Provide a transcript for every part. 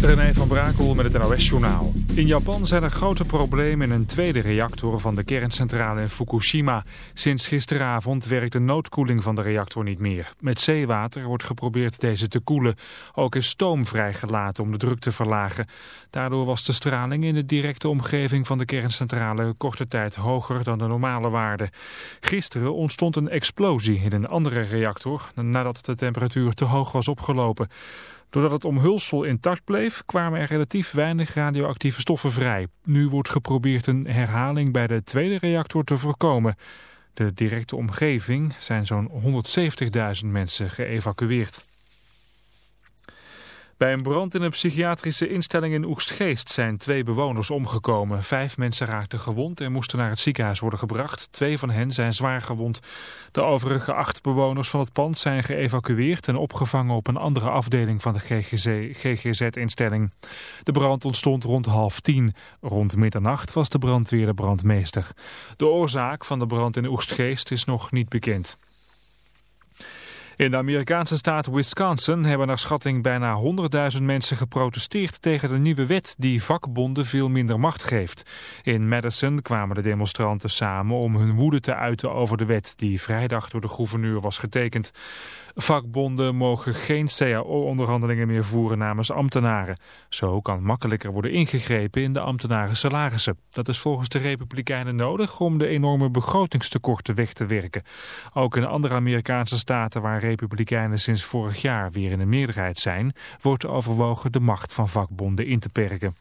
René van Brakel met het NOS-journaal. In Japan zijn er grote problemen in een tweede reactor van de kerncentrale in Fukushima. Sinds gisteravond werkt de noodkoeling van de reactor niet meer. Met zeewater wordt geprobeerd deze te koelen. Ook is stoom vrijgelaten om de druk te verlagen. Daardoor was de straling in de directe omgeving van de kerncentrale korte tijd hoger dan de normale waarde. Gisteren ontstond een explosie in een andere reactor nadat de temperatuur te hoog was opgelopen. Doordat het omhulsel intact bleef, kwamen er relatief weinig radioactieve stoffen vrij. Nu wordt geprobeerd een herhaling bij de tweede reactor te voorkomen. De directe omgeving zijn zo'n 170.000 mensen geëvacueerd. Bij een brand in een psychiatrische instelling in Oegstgeest zijn twee bewoners omgekomen. Vijf mensen raakten gewond en moesten naar het ziekenhuis worden gebracht. Twee van hen zijn zwaar gewond. De overige acht bewoners van het pand zijn geëvacueerd en opgevangen op een andere afdeling van de GGZ-instelling. De brand ontstond rond half tien. Rond middernacht was de brandweer de brandmeester. De oorzaak van de brand in Oegstgeest is nog niet bekend. In de Amerikaanse staat Wisconsin hebben naar schatting bijna 100.000 mensen geprotesteerd tegen de nieuwe wet die vakbonden veel minder macht geeft. In Madison kwamen de demonstranten samen om hun woede te uiten over de wet die vrijdag door de gouverneur was getekend. Vakbonden mogen geen cao-onderhandelingen meer voeren namens ambtenaren. Zo kan makkelijker worden ingegrepen in de ambtenaren salarissen. Dat is volgens de Republikeinen nodig om de enorme begrotingstekorten weg te werken. Ook in andere Amerikaanse staten waar Republikeinen sinds vorig jaar weer in de meerderheid zijn... wordt overwogen de macht van vakbonden in te perken.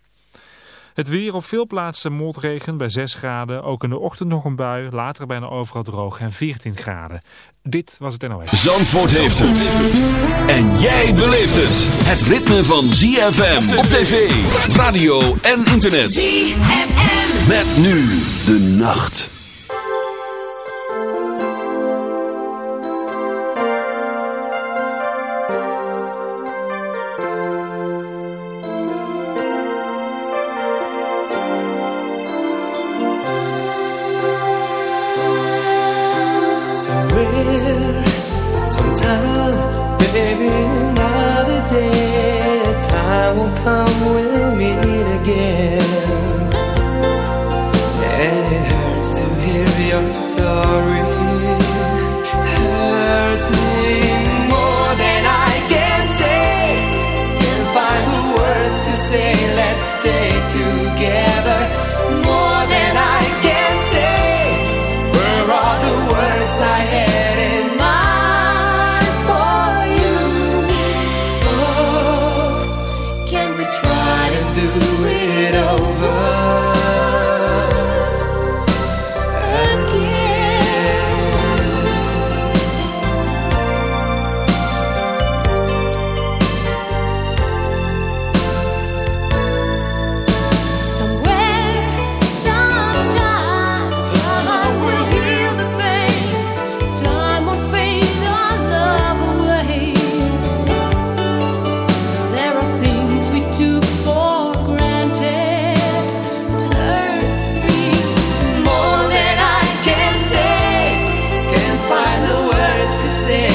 Het weer op veel plaatsen motregen bij 6 graden. Ook in de ochtend nog een bui. Later bijna overal droog en 14 graden. Dit was het NOS. Zandvoort heeft het. En jij beleeft het. Het ritme van ZFM op tv, radio en internet. ZFM. Met nu de nacht. to say.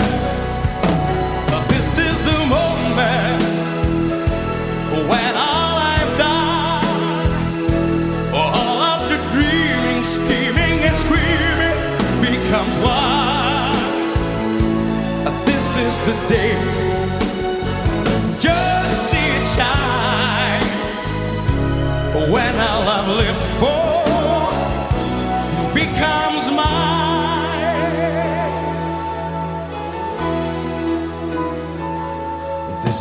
When all I've done, all of the dreaming, scheming, and screaming becomes one. This is the day. Just see it when all I've lived for becomes mine.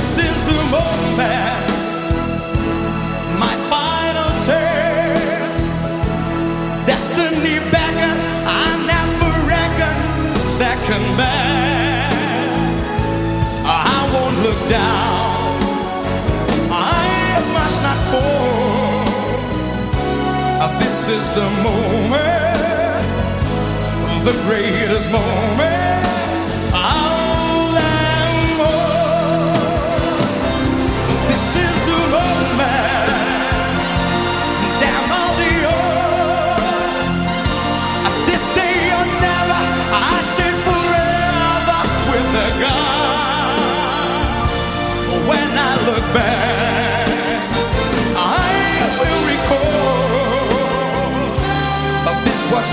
This is the moment, my final. Destiny beckon, I never reckon second. I won't look down. I must not fall. This is the moment, the greatest moment.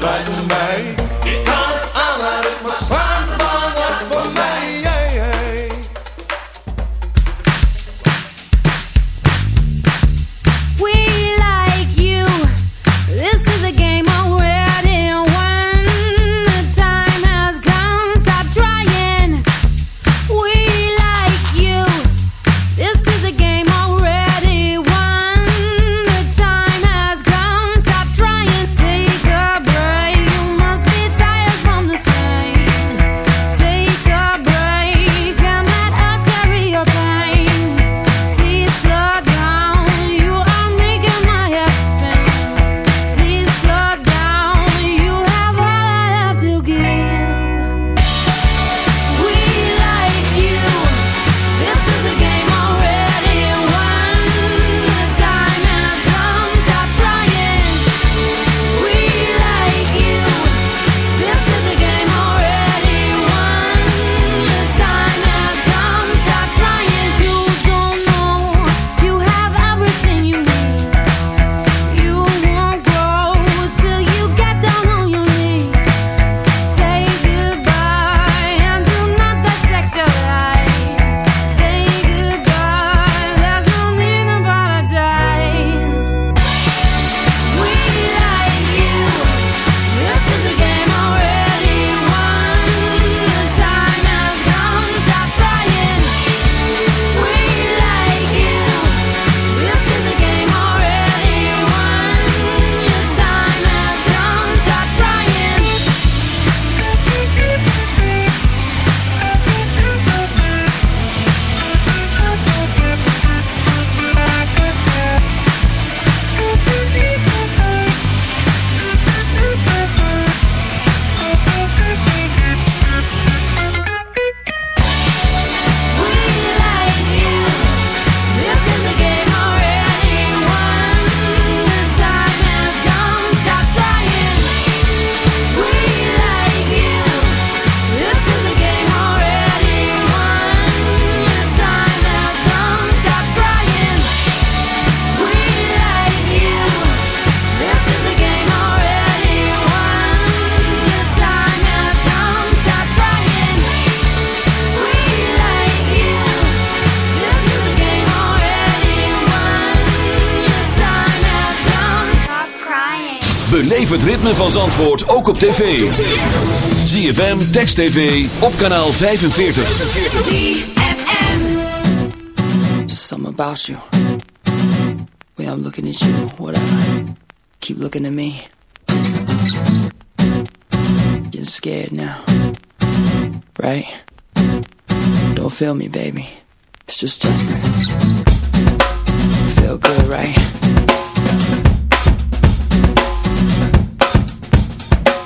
right by. Van Zandvoort ook op tv. ZFM, Text TV, op kanaal 45. ZFM. Just something about you. Way I'm looking at you, whatever. Keep looking at me. Getting scared now. Right? Don't feel me, baby. It's just Justin. Feel good, right?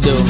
Do?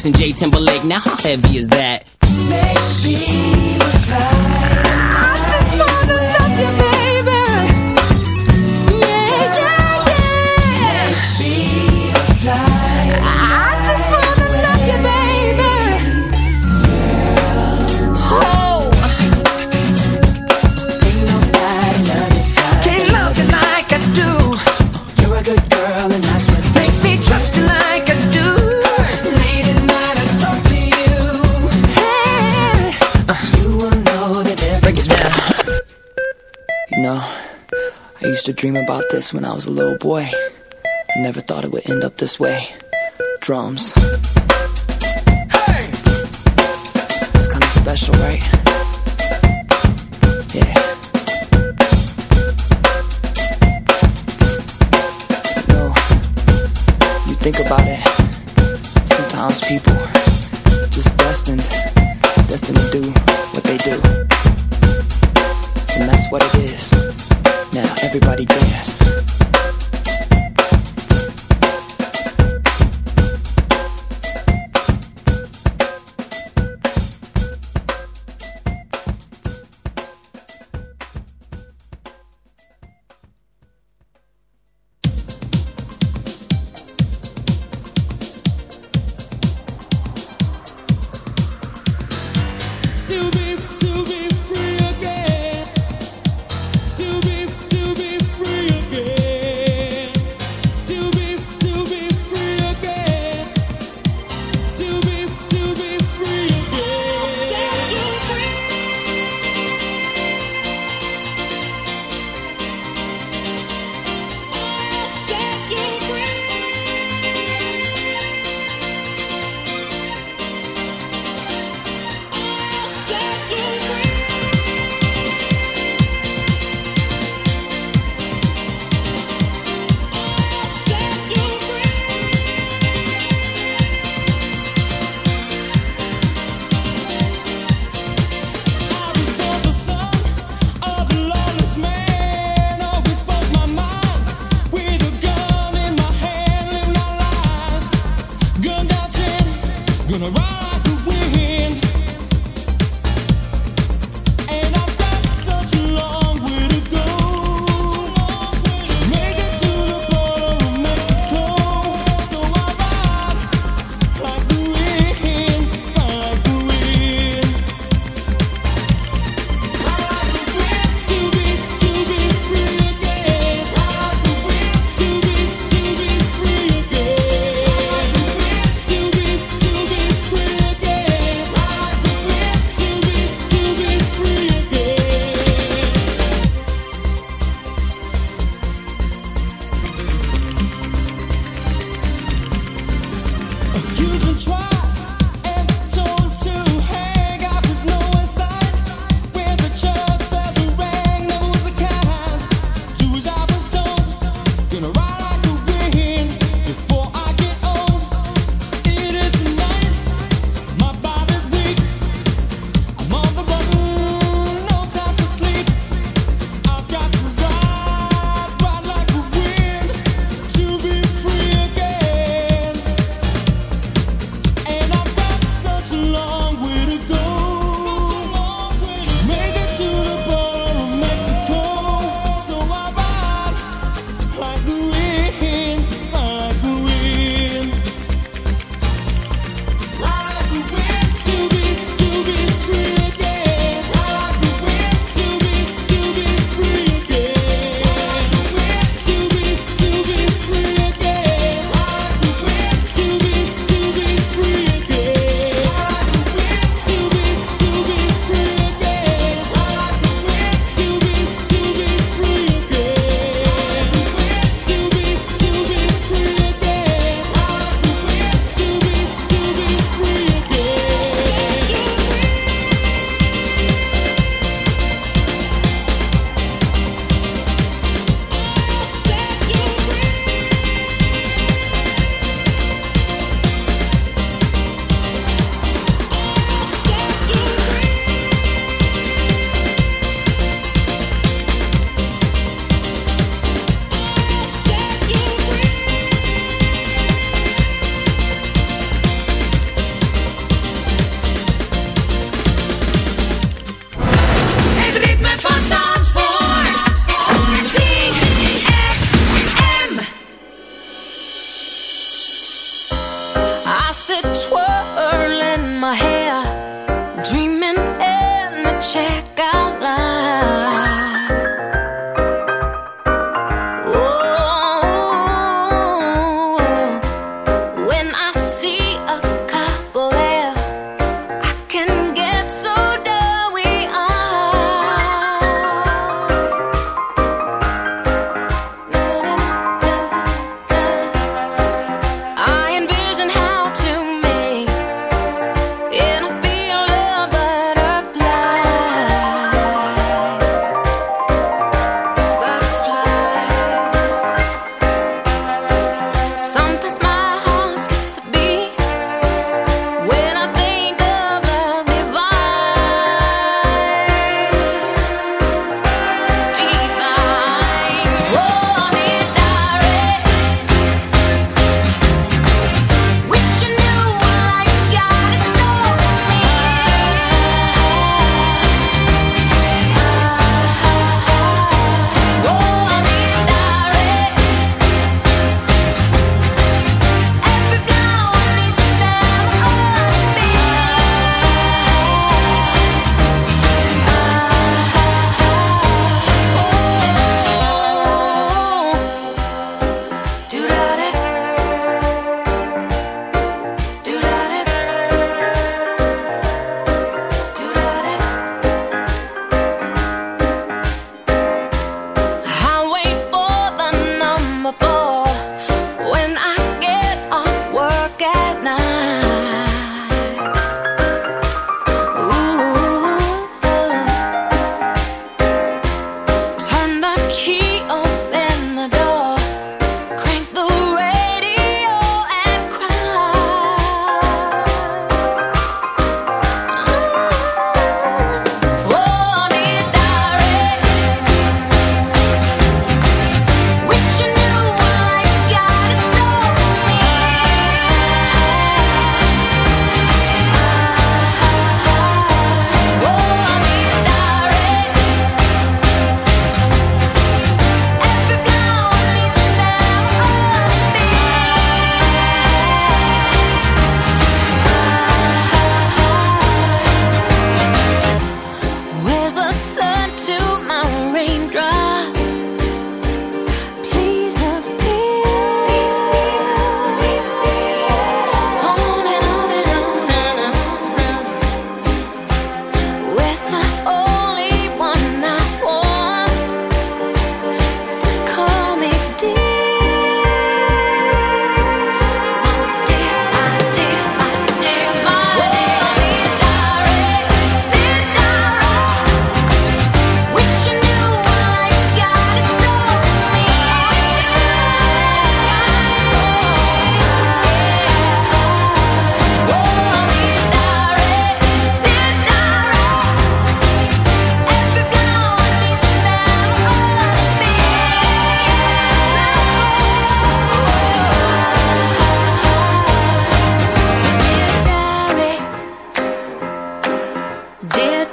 Clipse in J Timberlake. Now how heavy is that? I to dream about this when I was a little boy. I never thought it would end up this way. Drums. Hey! It's kind of special, right? Yeah. You know, you think about it. Sometimes people everybody dance.